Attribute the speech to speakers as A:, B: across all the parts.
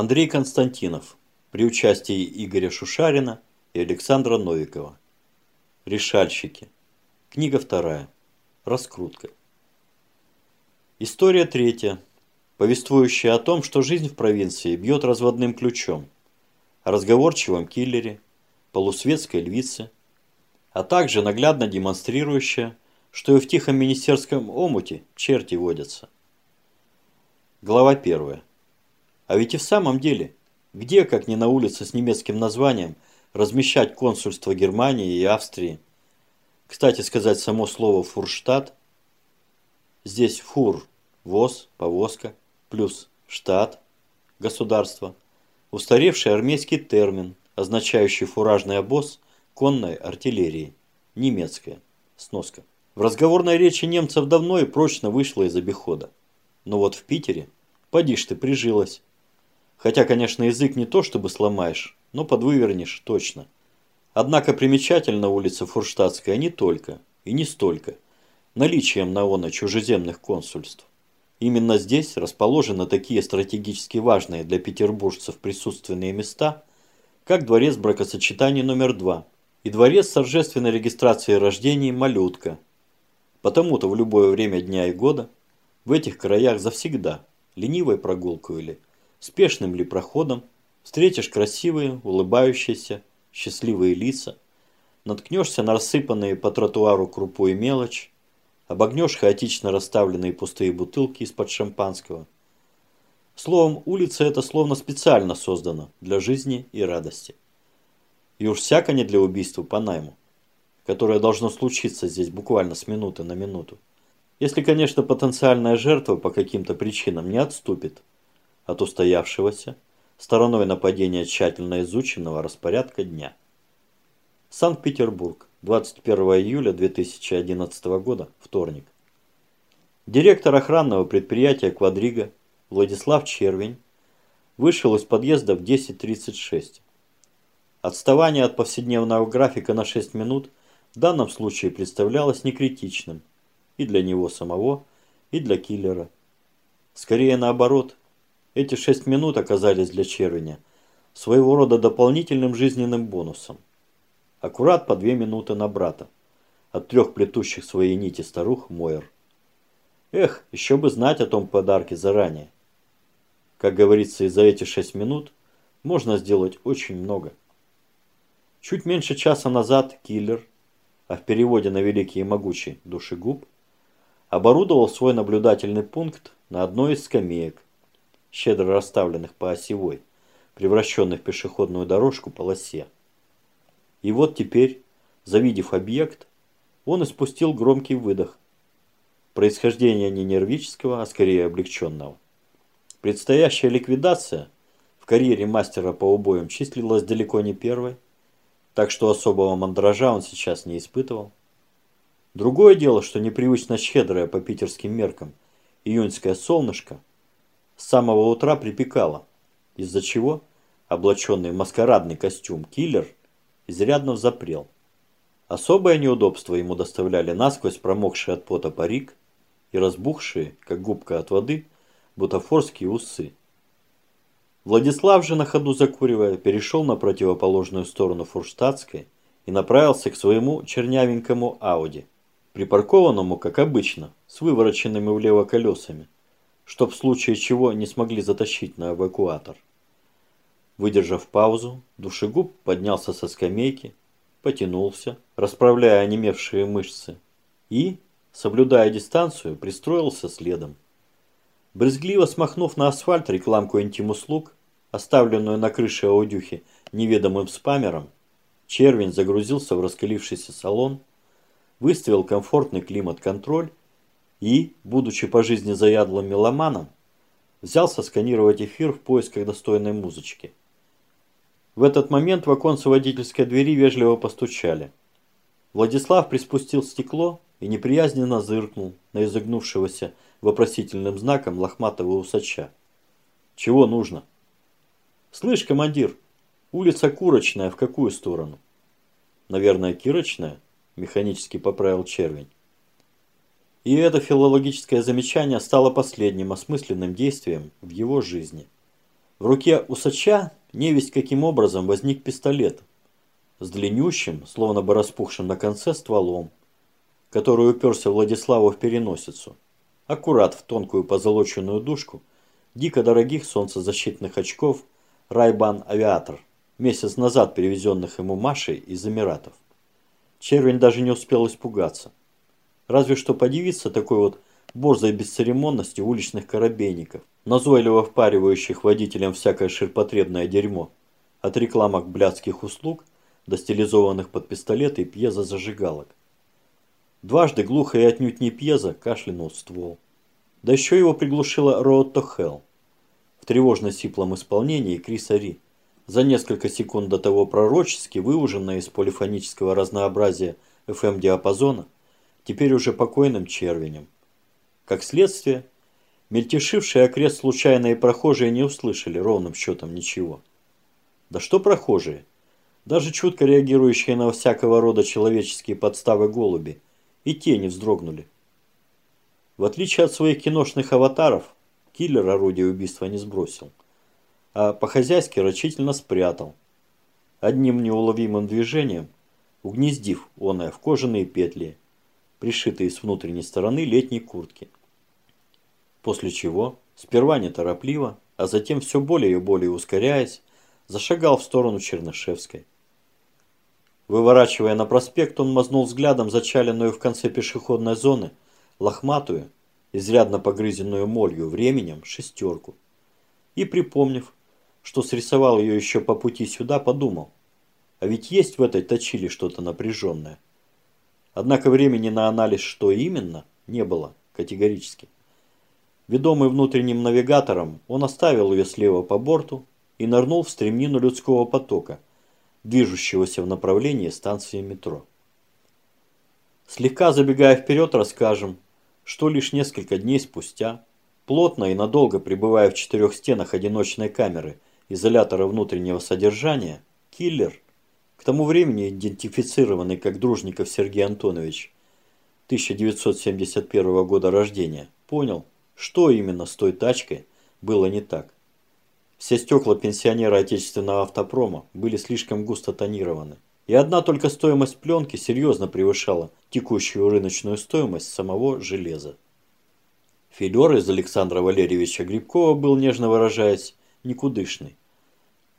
A: Андрей Константинов при участии Игоря Шушарина и Александра Новикова. Решальщики. Книга вторая. Раскрутка. История третья, повествующая о том, что жизнь в провинции бьет разводным ключом, о разговорчивом киллере, полусветской львице, а также наглядно демонстрирующая, что и в тихом министерском омуте черти водятся. Глава первая. А ведь и в самом деле, где, как ни на улице с немецким названием, размещать консульство Германии и Австрии? Кстати сказать, само слово «фурштадт» здесь «фур» – воз, повозка, плюс «штат» – государство. Устаревший армейский термин, означающий фуражный обоз конной артиллерии, немецкая, сноска. В разговорной речи немцев давно и прочно вышло из обихода. Но вот в Питере, поди ты, прижилась. Хотя, конечно, язык не то чтобы сломаешь, но подвывернешь точно. Однако примечательна улица Фурштадтская не только и не столько наличием на ОНО чужеземных консульств. Именно здесь расположены такие стратегически важные для петербуржцев присутственные места, как дворец бракосочетаний номер 2 и дворец с торжественной регистрацией рождений «Малютка». Потому-то в любое время дня и года в этих краях завсегда, ленивой прогулкой или спешным ли проходом, встретишь красивые, улыбающиеся, счастливые лица, наткнешься на рассыпанные по тротуару крупу и мелочь, обогнешь хаотично расставленные пустые бутылки из-под шампанского. Словом, улица эта словно специально создана для жизни и радости. И уж всяко не для убийства по найму, которое должно случиться здесь буквально с минуты на минуту. Если, конечно, потенциальная жертва по каким-то причинам не отступит от устоявшегося, стороной нападения тщательно изученного распорядка дня. Санкт-Петербург, 21 июля 2011 года, вторник. Директор охранного предприятия «Квадрига» Владислав Червень вышел из подъезда в 10.36. Отставание от повседневного графика на 6 минут в данном случае представлялось некритичным и для него самого, и для киллера. Скорее наоборот, эти 6 минут оказались для Червеня своего рода дополнительным жизненным бонусом. Аккурат по 2 минуты на брата, от трех плетущих свои нити старух Мойер. Эх, еще бы знать о том подарке заранее. Как говорится, и за эти 6 минут можно сделать очень много. Чуть меньше часа назад киллер, а в переводе на великий и могучий душегуб, оборудовал свой наблюдательный пункт на одной из скамеек, щедро расставленных по осевой, превращенной в пешеходную дорожку полосе. И вот теперь, завидев объект, он испустил громкий выдох. Происхождение не нервического, а скорее облегченного. Предстоящая ликвидация в карьере мастера по убоям числилась далеко не первой, так что особого мандража он сейчас не испытывал. Другое дело, что непривычно щедрое по питерским меркам июньское солнышко с самого утра припекало, из-за чего облаченный в маскарадный костюм киллер изрядно взапрел. Особое неудобство ему доставляли насквозь промокшие от пота парик и разбухшие, как губка от воды, бутафорские усы. Владислав же на ходу закуривая, перешел на противоположную сторону Фурштадтской и направился к своему чернявенькому Ауди, припаркованному, как обычно, с вывороченными влево колесами, чтоб в случае чего не смогли затащить на эвакуатор. Выдержав паузу, душегуб поднялся со скамейки, потянулся, расправляя онемевшие мышцы, и, соблюдая дистанцию, пристроился следом. Брезгливо смахнув на асфальт рекламку интим-услуг, оставленную на крыше аудюхи неведомым спамером, Червень загрузился в раскалившийся салон, выставил комфортный климат-контроль и, будучи по жизни заядлым меломаном, взялся сканировать эфир в поисках достойной музычки. В этот момент в оконце водительской двери вежливо постучали. Владислав приспустил стекло и неприязненно зыркнул на изогнувшегося вопросительным знаком лохматого усача. «Чего нужно?» «Слышь, командир, улица Курочная в какую сторону?» «Наверное, Кирочная?» – механически поправил Червень. И это филологическое замечание стало последним осмысленным действием в его жизни. В руке усача невесть каким образом возник пистолет с длиннющим, словно бы распухшим на конце стволом, который уперся Владиславу в переносицу. Аккурат в тонкую позолоченную дужку дико дорогих солнцезащитных очков Райбан Авиатор, месяц назад перевезенных ему Машей из Эмиратов. Червень даже не успел испугаться. Разве что подивиться такой вот борзой бесцеремонности уличных корабейников, назойливо впаривающих водителям всякое ширпотребное дерьмо, от рекламок блядских услуг до стилизованных под пистолеты и пьезозажигалок. Дважды глухо и отнюдь не пьезо кашлянул ствол. Да еще его приглушила Роад Хелл в тревожно-сиплом исполнении Криса Ри, за несколько секунд до того пророчески выуженная из полифонического разнообразия FM-диапазона, теперь уже покойным червенем. Как следствие, мельтешившие окрест случайные прохожие не услышали ровным счетом ничего. Да что прохожие? Даже чутко реагирующие на всякого рода человеческие подставы голуби и те не вздрогнули. В отличие от своих киношных аватаров, киллер орудие убийства не сбросил, а по-хозяйски рачительно спрятал, одним неуловимым движением угнездив оное в кожаные петли, пришитые с внутренней стороны летней куртки. После чего, сперва неторопливо, а затем все более и более ускоряясь, зашагал в сторону Чернышевской. Выворачивая на проспект, он мазнул взглядом зачаленную в конце пешеходной зоны лохматую, изрядно погрызенную молью временем, шестерку. И, припомнив, что срисовал ее еще по пути сюда, подумал, а ведь есть в этой точиле что-то напряженное. Однако времени на анализ, что именно, не было категорически. Ведомый внутренним навигатором, он оставил ее слева по борту и нырнул в стремнину людского потока – движущегося в направлении станции метро. Слегка забегая вперед, расскажем, что лишь несколько дней спустя, плотно и надолго пребывая в четырех стенах одиночной камеры изолятора внутреннего содержания, киллер, к тому времени идентифицированный как Дружников Сергей Антонович, 1971 года рождения, понял, что именно с той тачкой было не так. Все стекла пенсионера отечественного автопрома были слишком густо тонированы. И одна только стоимость пленки серьезно превышала текущую рыночную стоимость самого железа. Филер из Александра Валерьевича Грибкова был, нежно выражаясь, никудышный.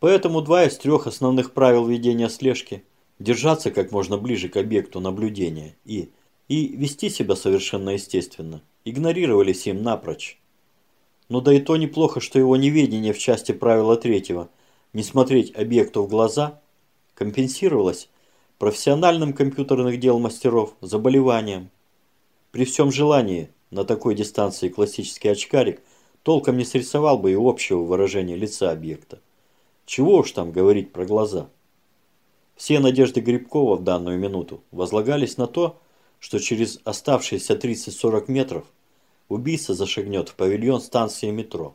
A: Поэтому два из трех основных правил ведения слежки – держаться как можно ближе к объекту наблюдения и, и вести себя совершенно естественно – игнорировались им напрочь. Но да и то неплохо, что его неведение в части правила третьего не смотреть объекту в глаза компенсировалось профессиональным компьютерных дел мастеров заболеванием. При всем желании на такой дистанции классический очкарик толком не срисовал бы и общего выражения лица объекта. Чего уж там говорить про глаза. Все надежды Грибкова в данную минуту возлагались на то, что через оставшиеся 30-40 метров убийца зашагнет в павильон станции метро.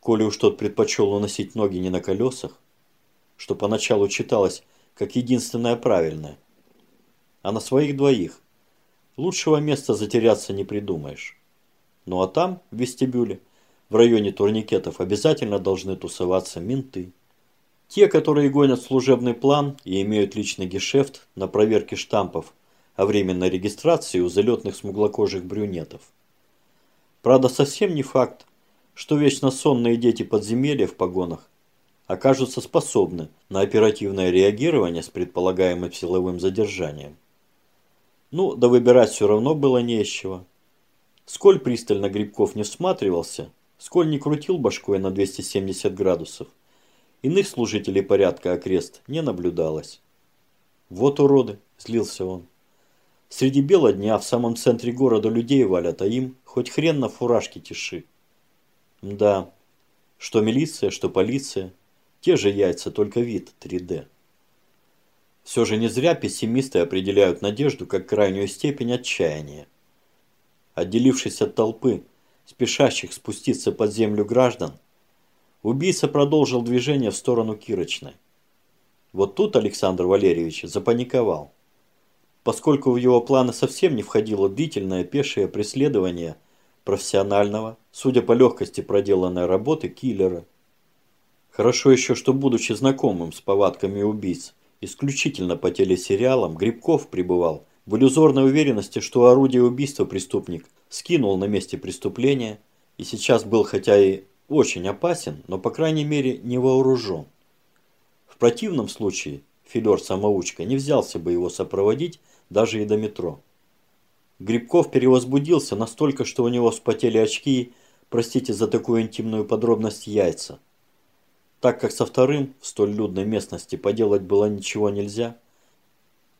A: Коли уж тот предпочел уносить ноги не на колесах, что поначалу читалось как единственное правильное, а на своих двоих. Лучшего места затеряться не придумаешь. Ну а там, в вестибюле, в районе турникетов обязательно должны тусоваться менты. Те, которые гонят служебный план и имеют личный гешефт на проверке штампов о временной регистрации у залетных смуглокожих брюнетов. Правда, совсем не факт, что вечно сонные дети подземелья в погонах окажутся способны на оперативное реагирование с предполагаемым силовым задержанием. Ну, да выбирать все равно было не из чего. Сколь пристально Грибков не всматривался, сколь не крутил башкой на 270 градусов, иных служителей порядка окрест не наблюдалось. «Вот уроды!» – злился он. Среди бела дня в самом центре города людей валят, а им хоть хрен на фуражке тиши. Да, что милиция, что полиция, те же яйца, только вид 3D. Все же не зря пессимисты определяют надежду как крайнюю степень отчаяния. Отделившись от толпы, спешащих спуститься под землю граждан, убийца продолжил движение в сторону Кирочной. Вот тут Александр Валерьевич запаниковал поскольку в его планы совсем не входило длительное пешее преследование профессионального, судя по легкости проделанной работы, киллера. Хорошо еще, что будучи знакомым с повадками убийц, исключительно по телесериалам, Грибков пребывал в иллюзорной уверенности, что орудие убийства преступник скинул на месте преступления и сейчас был хотя и очень опасен, но по крайней мере не вооружен. В противном случае Филер-самоучка не взялся бы его сопроводить даже и до метро. Грибков перевозбудился настолько, что у него вспотели очки простите за такую интимную подробность, яйца. Так как со вторым в столь людной местности поделать было ничего нельзя,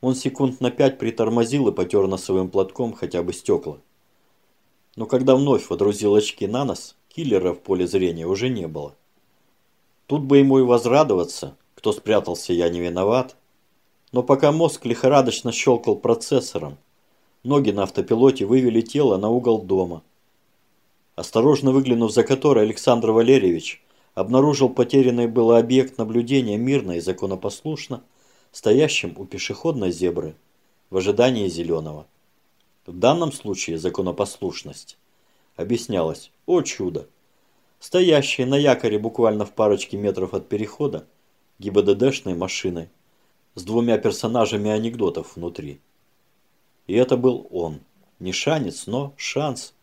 A: он секунд на пять притормозил и потер носовым платком хотя бы стекла. Но когда вновь водрузил очки на нос, киллера в поле зрения уже не было. Тут бы ему и возрадоваться, кто спрятался, я не виноват. Но пока мозг лихорадочно щелкал процессором, ноги на автопилоте вывели тело на угол дома. Осторожно выглянув за который, Александр Валерьевич обнаружил потерянный был объект наблюдения мирно и законопослушно, стоящим у пешеходной зебры в ожидании зеленого. В данном случае законопослушность объяснялась, о чудо, стоящие на якоре буквально в парочке метров от перехода ГИБДДшной машиной с двумя персонажами анекдотов внутри. И это был он. Не шанец, но шанс.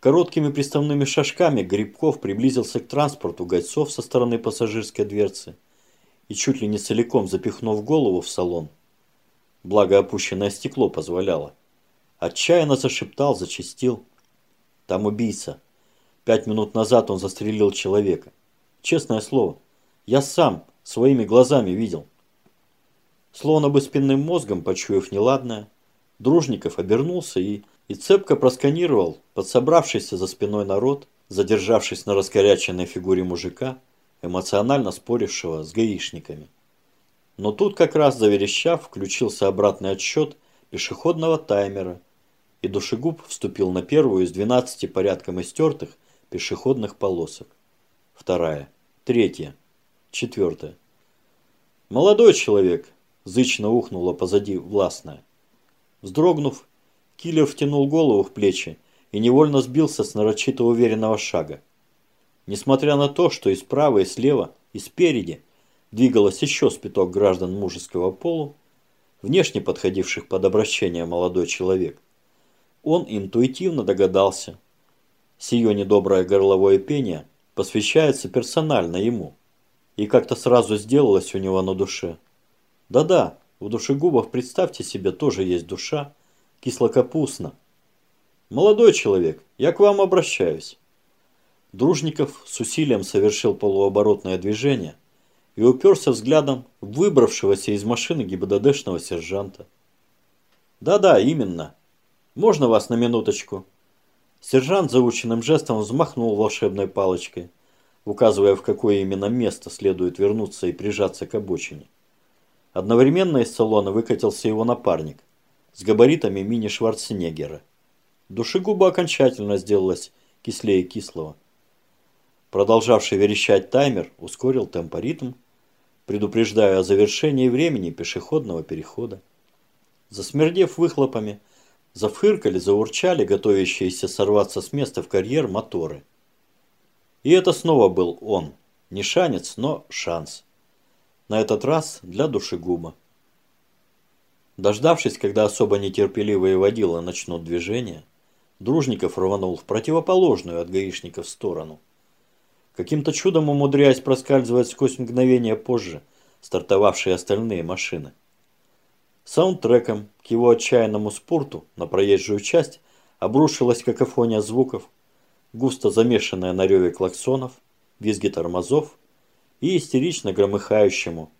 A: Короткими приставными шажками Грибков приблизился к транспорту гайцов со стороны пассажирской дверцы и чуть ли не целиком запихнув голову в салон. Благо опущенное стекло позволяло. Отчаянно зашептал, зачистил. Там убийца. Пять минут назад он застрелил человека. Честное слово, я сам своими глазами видел. Словно бы спинным мозгом, почуяв неладное, Дружников обернулся и и цепко просканировал подсобравшийся за спиной народ, задержавшись на раскоряченной фигуре мужика, эмоционально спорившего с гаишниками. Но тут как раз заверещав, включился обратный отсчет пешеходного таймера, и душегуб вступил на первую из 12 порядком истертых пешеходных полосок. Вторая, третья, четвертая. «Молодой человек!» – зычно ухнула позади властная. Вздрогнув, Киллер втянул голову в плечи и невольно сбился с нарочито уверенного шага. Несмотря на то, что и справа, и слева, и спереди двигалось еще спиток граждан мужеского полу, внешне подходивших под обращение молодой человек, он интуитивно догадался. Сие недоброе горловое пение посвящается персонально ему. И как-то сразу сделалось у него на душе. Да-да, у душегубов, представьте себе, тоже есть душа, кислокапустно. «Молодой человек, я к вам обращаюсь». Дружников с усилием совершил полуоборотное движение и уперся взглядом выбравшегося из машины ГИБДДшного сержанта. «Да-да, именно. Можно вас на минуточку?» Сержант заученным жестом взмахнул волшебной палочкой, указывая, в какое именно место следует вернуться и прижаться к обочине. Одновременно из салона выкатился его напарник, с габаритами мини-Шварценеггера. Душегуба окончательно сделалась кислее кислого. Продолжавший верещать таймер ускорил темпоритм, предупреждая о завершении времени пешеходного перехода. Засмердев выхлопами, зафыркали, заурчали готовящиеся сорваться с места в карьер моторы. И это снова был он. Не шанец, но шанс. На этот раз для душегуба. Дождавшись, когда особо нетерпеливые водила начнут движение, Дружников рванул в противоположную от гаишников сторону. Каким-то чудом умудряясь проскальзывать сквозь мгновение позже стартовавшие остальные машины. Саундтреком к его отчаянному спорту на проезжую часть обрушилась какофония звуков, густо замешанная на реве клаксонов, визги тормозов и истерично громыхающему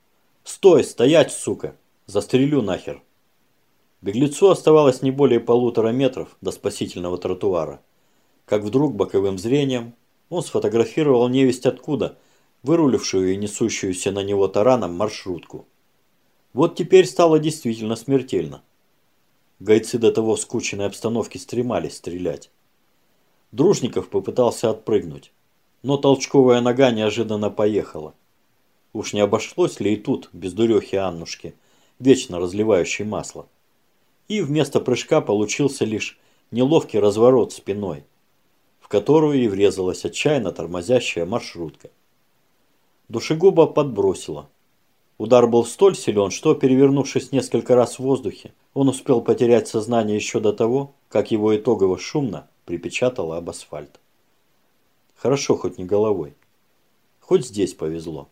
A: «Стой! Стоять, сука! Застрелю нахер!» Беглецу оставалось не более полутора метров до спасительного тротуара, как вдруг боковым зрением он сфотографировал невесть откуда вырулившую и несущуюся на него тараном маршрутку. Вот теперь стало действительно смертельно. Гайцы до того в скученной обстановке стремались стрелять. Дружников попытался отпрыгнуть, но толчковая нога неожиданно поехала. Уж не обошлось ли и тут, без дурехи Аннушки, вечно разливающей масло и вместо прыжка получился лишь неловкий разворот спиной, в которую и врезалась отчаянно тормозящая маршрутка. Душегуба подбросило. Удар был столь силен, что, перевернувшись несколько раз в воздухе, он успел потерять сознание еще до того, как его итогово шумно припечатало об асфальт. Хорошо, хоть не головой. Хоть здесь повезло.